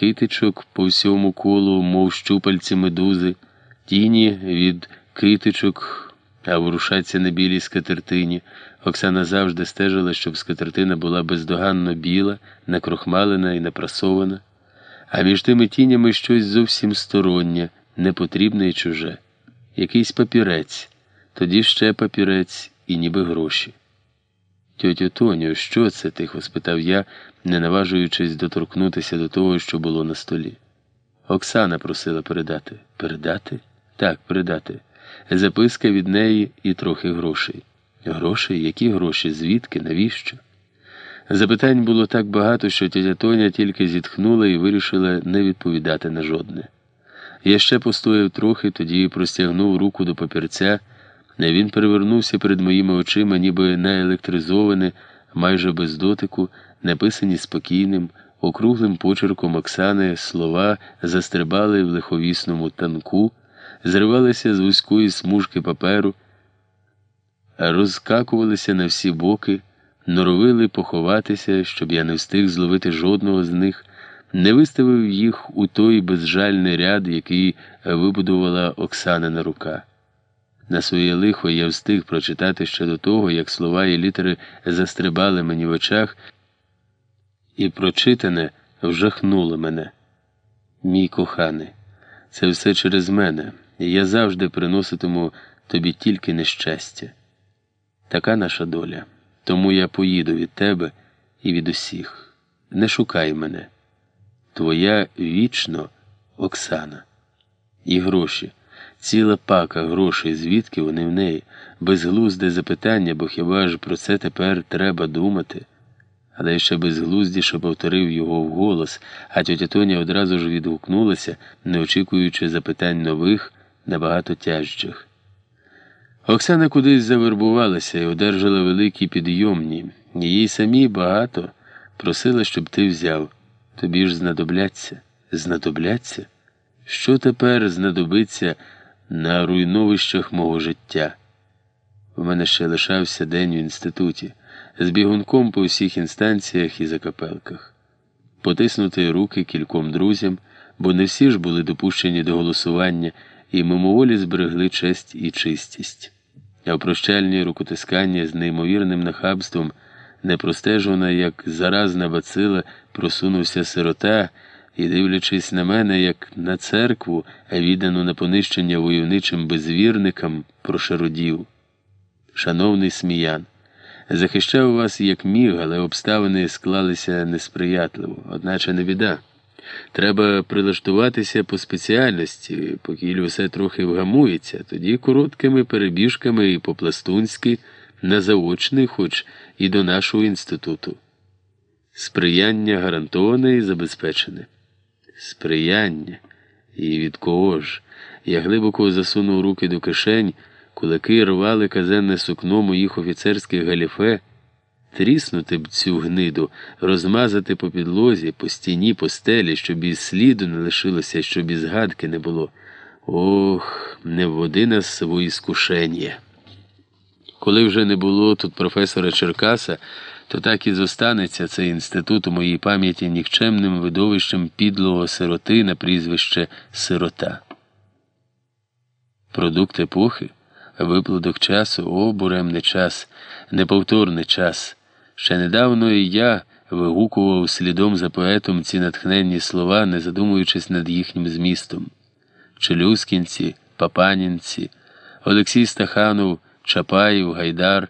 китичок по всьому колу, мов щупальці медузи, тіні від китичок, а ворушаться на білій скатертині. Оксана завжди стежила, щоб скатертина була бездоганно біла, накрохмалена і напрасована, а між тими тінями щось зовсім стороннє, непотрібне і чуже. Якийсь папірець, тоді ще папірець і ніби гроші. Тьотю Тоню, що це? тихо спитав я, не наважуючись доторкнутися до того, що було на столі. Оксана просила передати. Передати? Так, передати. Записка від неї і трохи грошей. Гроші? Які гроші? Звідки? Навіщо? Запитань було так багато, що тетя Тоня тільки зітхнула і вирішила не відповідати на жодне. Я ще постояв трохи, тоді простягнув руку до папірця. Він перевернувся перед моїми очима, ніби наелектризований, майже без дотику, написані спокійним, округлим почерком Оксани слова застрибали в лиховісному танку, зривалися з вузької смужки паперу, розкакувалися на всі боки, норовили поховатися, щоб я не встиг зловити жодного з них, не виставив їх у той безжальний ряд, який вибудувала Оксанина рука. На своє лихо я встиг прочитати ще до того, як слова і літери застрибали мені в очах, і прочитане вжахнуло мене. Мій коханий, це все через мене, і я завжди приноситиму тобі тільки нещастя. Така наша доля. Тому я поїду від тебе і від усіх. Не шукай мене. Твоя вічно Оксана. І гроші. Ціла пака грошей, звідки вони в неї, безглузде запитання, бо хіба ж про це тепер треба думати? Але ще безглуздіше повторив його вголос, а тьотя Тоня одразу ж відгукнулася, не очікуючи запитань нових, набагато тяжчих. Оксана кудись завербувалася і одержала великі підйомні. Їй самі багато просила, щоб ти взяв. Тобі ж знадобляться. Знадобляться? Що тепер знадобиться? На руйновищах мого життя. У мене ще лишався день в інституті, з бігунком по всіх інстанціях і закапелках, потиснути руки кільком друзям, бо не всі ж були допущені до голосування і мимоволі зберегли честь і чистість. А в прощальні рукотискання з неймовірним нахабством, непростежувана, як заразна бацила, просунувся сирота і, дивлячись на мене, як на церкву, віддану на понищення войовничим безвірникам, прошародів. Шановний сміян, захищав вас як міг, але обставини склалися несприятливо, одначе не біда. Треба прилаштуватися по спеціальності, поки все трохи вгамується, тоді короткими перебіжками і по-пластунськи на заочний, хоч і до нашого інституту. Сприяння гарантоване і забезпечене сприяння. І від кого ж? Я глибоко засунув руки до кишень, кулаки рвали казенне сукно моїх офіцерських галіфе, тріснути б цю гниду, розмазати по підлозі, по стіні, по стелі, щоб і сліду не лишилося, щоб і згадки не було. Ох, не вводи нас в іскушення. Коли вже не було тут професора Черкаса, то так і зостанеться цей інститут у моїй пам'яті нікчемним видовищем підлого сироти на прізвище сирота. Продукт епохи, виплодок часу, о, буремний час, неповторний час. Ще недавно і я вигукував слідом за поетом ці натхненні слова, не задумуючись над їхнім змістом. Челюскінці, Папанінці, Олексій Стаханов, Чапаєв, Гайдар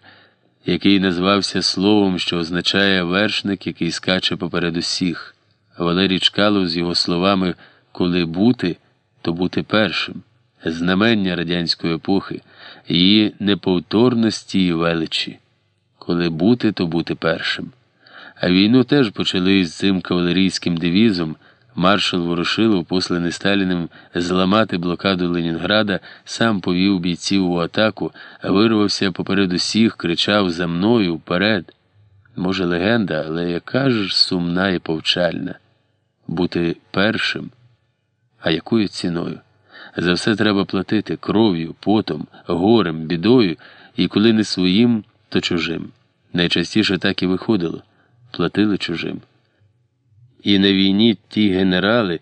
який назвався словом, що означає вершник, який скаче поперед усіх. Валерій Чкалов з його словами коли бути, то бути першим, знамення радянської епохи, її неповторності і величі. Коли бути, то бути першим. А війну теж почали з цим кавалерійським девізом. Маршал Ворошилов, посланий Сталіним зламати блокаду Ленінграда, сам повів бійців у атаку, вирвався поперед усіх, кричав за мною вперед. Може, легенда, але яка ж сумна і повчальна бути першим. А якою ціною? За все треба платити кров'ю, потом, горем, бідою, і коли не своїм, то чужим. Найчастіше так і виходило платили чужим. І на війні ті генерали.